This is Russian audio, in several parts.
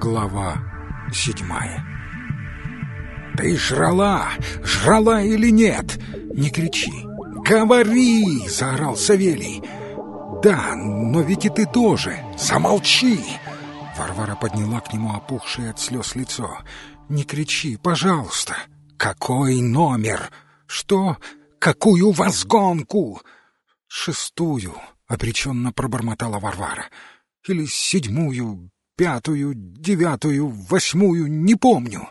Глава седьмая «Ты жрала! Жрала или нет? Не кричи! Говори!» — заорал Савелий. «Да, но ведь и ты тоже! Замолчи!» Варвара подняла к нему опухшее от слез лицо. «Не кричи, пожалуйста!» «Какой номер? Что? Какую у вас гонку?» «Шестую», — обреченно пробормотала Варвара. «Или седьмую, пятую, девятую, восьмую, не помню».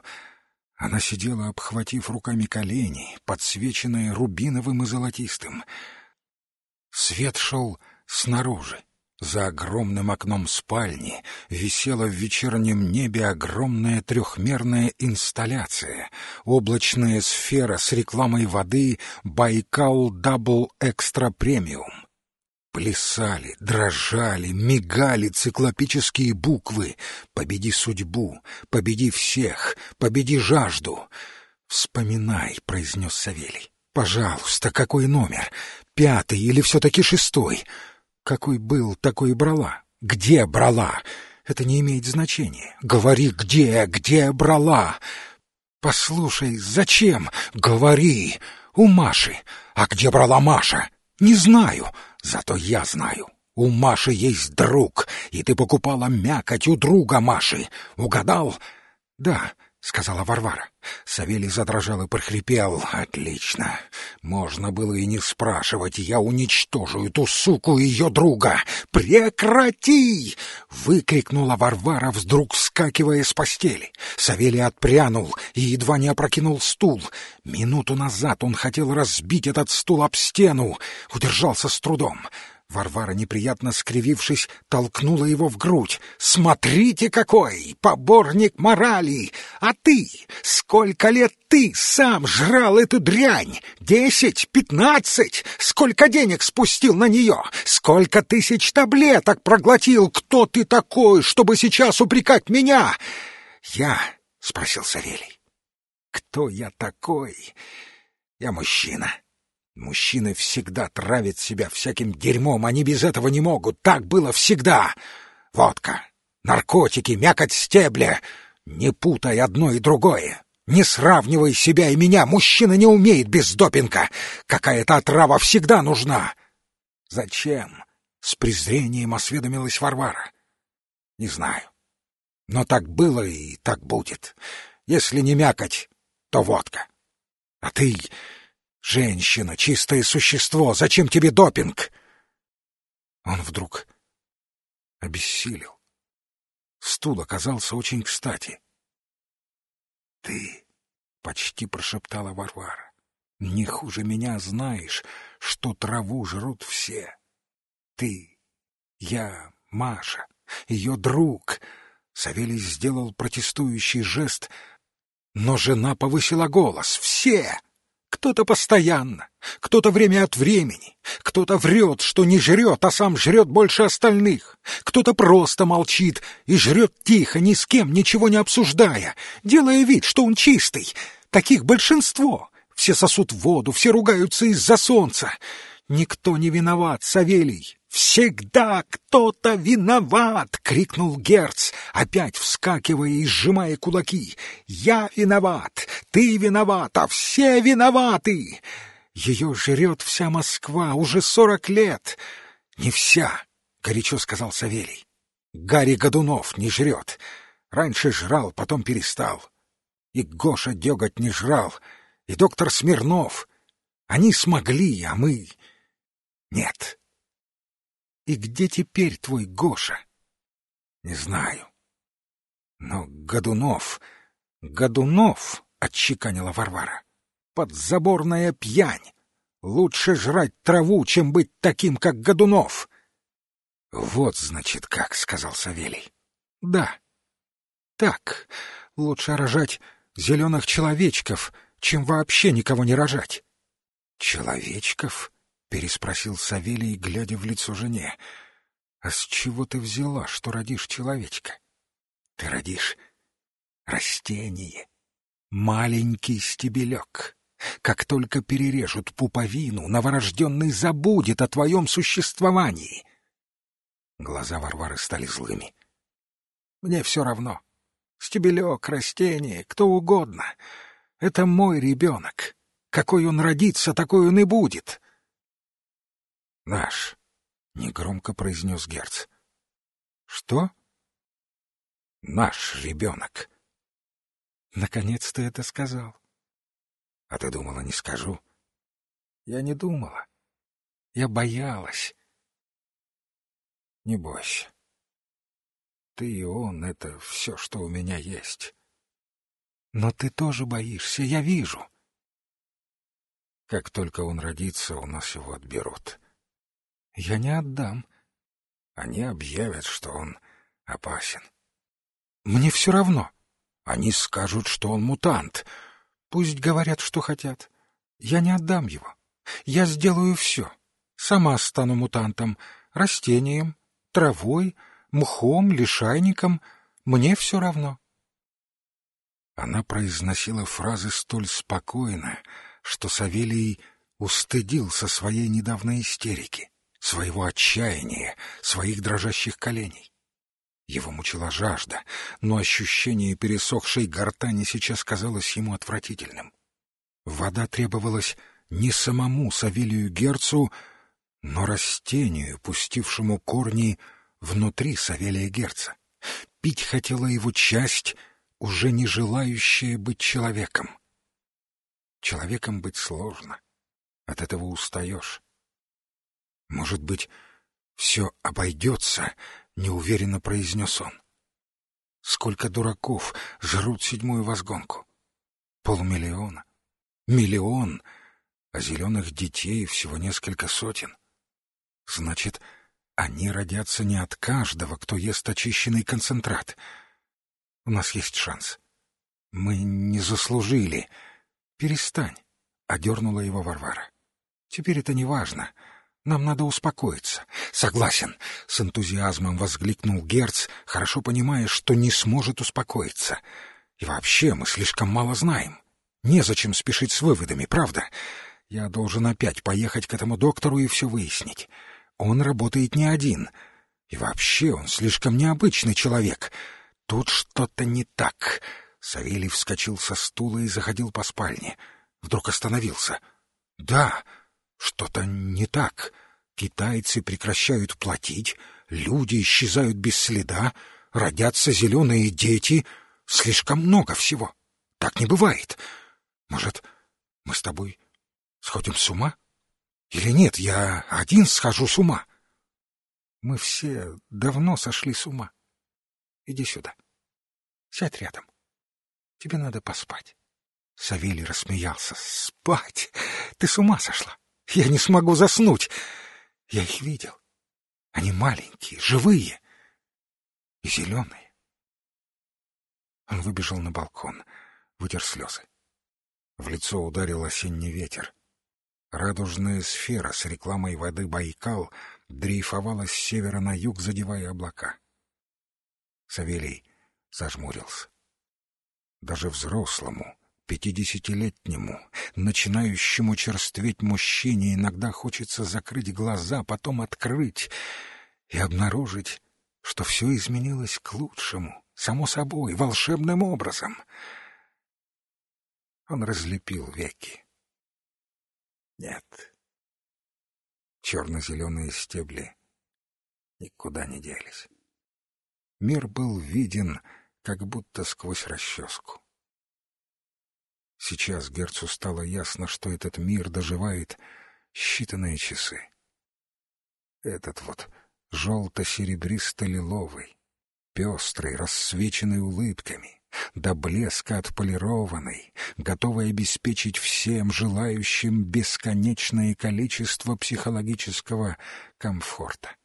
Она сидела, обхватив руками колени, подсвеченные рубиновым и золотистым. Свет шел снаружи. За огромным окном спальни висела в вечернем небе огромная трехмерная инсталляция, облачная сфера с рекламой воды «Байкал Дабл Экстра Премиум». Плясали, дрожали, мигали циклопические буквы «Победи судьбу», «Победи всех», «Победи жажду». «Вспоминай», — произнес Савелий. «Пожалуйста, какой номер? Пятый или все-таки шестой?» Какой был, такой брала. Где брала? Это не имеет значения. Говори, где, где брала. Послушай, зачем? Говори. У Маши. А где брала Маша? Не знаю. Зато я знаю. У Маши есть друг, и ты покупала мякоть у друга Маши. Угадал? Да. — сказала Варвара. Савелий задрожал и прохрипел. «Отлично. Можно было и не спрашивать. Я уничтожу эту суку и ее друга. Прекрати!» — выкрикнула Варвара, вдруг вскакивая с постели. Савелий отпрянул и едва не опрокинул стул. Минуту назад он хотел разбить этот стул об стену. Удержался с трудом. Варвара, неприятно скривившись, толкнула его в грудь. «Смотрите какой! Поборник морали! А ты? Сколько лет ты сам жрал эту дрянь? Десять? Пятнадцать? Сколько денег спустил на нее? Сколько тысяч таблеток проглотил? Кто ты такой, чтобы сейчас упрекать меня?» «Я?» — спросил Савелий. «Кто я такой? Я мужчина». Мужчины всегда травят себя всяким дерьмом, они без этого не могут. Так было всегда. Водка, наркотики, мякоть стебля. Не путай одно и другое. Не сравнивай себя и меня. Мужчина не умеет без допинга. Какая-то отрава всегда нужна. Зачем? С презрением осведомилась Варвара. Не знаю. Но так было и так будет. Если не мякоть, то водка. А ты Женщина, чистое существо, зачем тебе допинг? Он вдруг обессилел. Стул оказался очень кстати. Ты, почти прошептала Варвара, не хуже меня знаешь, что траву жрут все. Ты, я, Маша, ее друг. Савелий сделал протестующий жест, но жена повысила голос. Все! Кто-то постоянно, кто-то время от времени, кто-то врет, что не жрет, а сам жрет больше остальных, кто-то просто молчит и жрет тихо, ни с кем ничего не обсуждая, делая вид, что он чистый. Таких большинство. Все сосут воду, все ругаются из-за солнца. Никто не виноват, Савелий. «Всегда кто-то виноват!» — крикнул Герц, опять вскакивая и сжимая кулаки. «Я виноват! Ты виноват! А все виноваты!» Ее жрет вся Москва уже сорок лет. «Не вся!» — горячо сказал Савелий. «Гарри Годунов не жрет. Раньше жрал, потом перестал. И Гоша Деготь не жрал, и доктор Смирнов. Они смогли, а мы... Нет». И где теперь твой Гоша? Не знаю. Но Годунов... Годунов, — отчеканила Варвара, — подзаборная пьянь. Лучше жрать траву, чем быть таким, как Годунов. Вот, значит, как, — сказал Савелий. Да. Так, лучше рожать зеленых человечков, чем вообще никого не рожать. Человечков? — переспросил Савелий, глядя в лицо жене. — А с чего ты взяла, что родишь человечка? Ты родишь растение, маленький стебелек. Как только перережут пуповину, новорожденный забудет о твоем существовании. Глаза Варвары стали злыми. — Мне все равно, Стебелек, растение, кто угодно. Это мой ребенок. Какой он родится, такой он и будет. Наш, — негромко произнес Герц. Что? Наш ребенок. Наконец ты это сказал. А ты думала, не скажу? Я не думала. Я боялась. Не бойся. Ты и он — это все, что у меня есть. Но ты тоже боишься, я вижу. Как только он родится, у нас его отберут. Я не отдам. Они объявят, что он опасен. Мне все равно. Они скажут, что он мутант. Пусть говорят, что хотят. Я не отдам его. Я сделаю все. Сама стану мутантом, растением, травой, мхом, лишайником. Мне все равно. Она произносила фразы столь спокойно, что Савелий устыдился своей недавней истерики, своего отчаяния, своих дрожащих коленей. Его мучила жажда, но ощущение пересохшей гортани сейчас казалось ему отвратительным. Вода требовалась не самому Савелию Герцу, но растению, пустившему корни внутри Савелия Герца. Пить хотела его часть, уже не желающая быть человеком. Человеком быть сложно. От этого устаешь. Может быть, все обойдется, неуверенно произнес он. Сколько дураков жрут седьмую возгонку? Полмиллиона? Миллион? А зеленых детей всего несколько сотен. Значит, они родятся не от каждого, кто ест очищенный концентрат. У нас есть шанс. Мы не заслужили. Перестань, — одернула его Варвара. Теперь это не важно. — нам надо успокоиться. Согласен, с энтузиазмом возгликнул Герц, хорошо понимая, что не сможет успокоиться. И вообще мы слишком мало знаем. Незачем спешить с выводами, правда? Я должен опять поехать к этому доктору и все выяснить. Он работает не один. И вообще он слишком необычный человек. Тут что-то не так. Савелий вскочил со стула и заходил по спальне. Вдруг остановился. «Да!» Что-то не так. Китайцы прекращают платить, люди исчезают без следа, родятся зеленые дети. Слишком много всего. Так не бывает. Может, мы с тобой сходим с ума? Или нет, я один схожу с ума? Мы все давно сошли с ума. Иди сюда. Сядь рядом. Тебе надо поспать. Савелий рассмеялся. Спать? Ты с ума сошла? Я не смогу заснуть. Я их видел. Они маленькие, живые и зеленые. Он выбежал на балкон, вытер слезы. В лицо ударил осенний ветер. Радужная сфера с рекламой воды «Байкал» дрейфовала с севера на юг, задевая облака. Савелий зажмурился. Даже взрослому, Пятидесятилетнему, начинающему черстветь мужчине иногда хочется закрыть глаза, потом открыть и обнаружить, что все изменилось к лучшему, само собой, волшебным образом. Он разлепил веки. Нет. Черно-зеленые стебли никуда не делись. Мир был виден, как будто сквозь расческу. Сейчас Герцу стало ясно, что этот мир доживает считанные часы. Этот вот желто-серебристо-лиловый, пестрый, рассвеченный улыбками, до блеска отполированный, готовый обеспечить всем желающим бесконечное количество психологического комфорта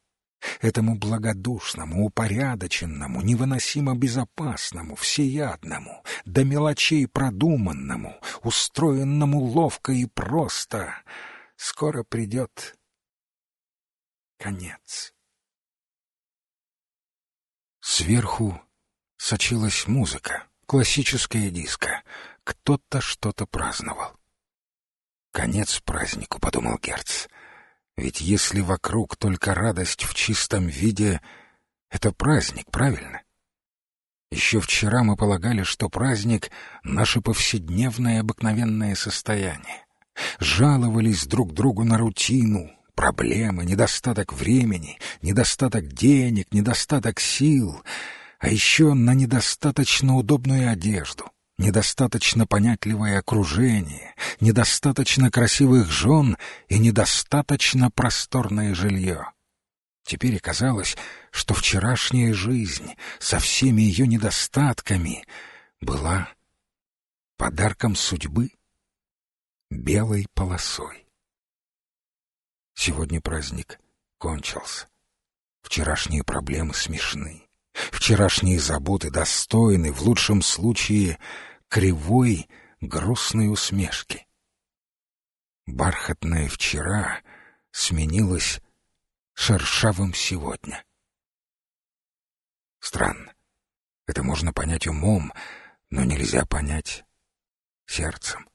этому благодушному, упорядоченному, невыносимо безопасному, всеядному, до мелочей продуманному, устроенному ловко и просто, скоро придет конец. Сверху сочилась музыка, классическая диско. Кто-то что-то праздновал. «Конец празднику», — подумал Герц. Ведь если вокруг только радость в чистом виде, это праздник, правильно? Еще вчера мы полагали, что праздник — наше повседневное обыкновенное состояние. Жаловались друг другу на рутину, проблемы, недостаток времени, недостаток денег, недостаток сил, а еще на недостаточно удобную одежду, недостаточно понятливое окружение, недостаточно красивых жен и недостаточно просторное жилье. Теперь оказалось, что вчерашняя жизнь со всеми ее недостатками была подарком судьбы белой полосой. Сегодня праздник кончился. Вчерашние проблемы смешны. Вчерашние заботы достойны, в лучшем случае, кривой, грустной усмешки. Бархатное вчера сменилось шершавым сегодня. Странно. Это можно понять умом, но нельзя понять сердцем.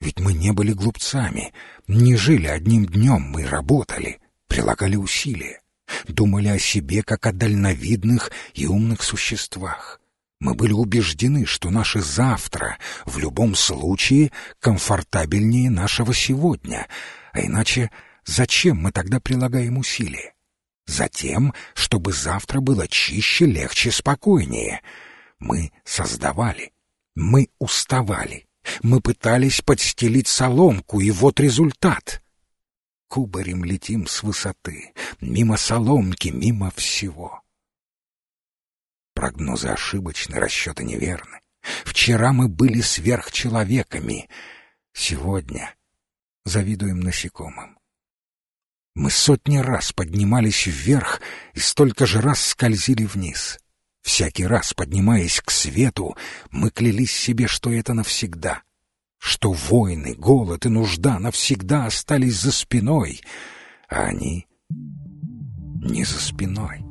Ведь мы не были глупцами, не жили одним днем, мы работали, прилагали усилия, думали о себе как о дальновидных и умных существах. Мы были убеждены, что наше завтра в любом случае комфортабельнее нашего сегодня, а иначе Зачем мы тогда прилагаем усилия? Затем, чтобы завтра было чище, легче, спокойнее. Мы создавали, мы уставали, мы пытались подстелить соломку, и вот результат. Кубарем летим с высоты, мимо соломки, мимо всего. Прогнозы ошибочны, расчеты неверны. Вчера мы были сверхчеловеками, сегодня завидуем насекомым. Мы сотни раз поднимались вверх и столько же раз скользили вниз. Всякий раз, поднимаясь к свету, мы клялись себе, что это навсегда, что войны, голод и нужда навсегда остались за спиной, а они не за спиной.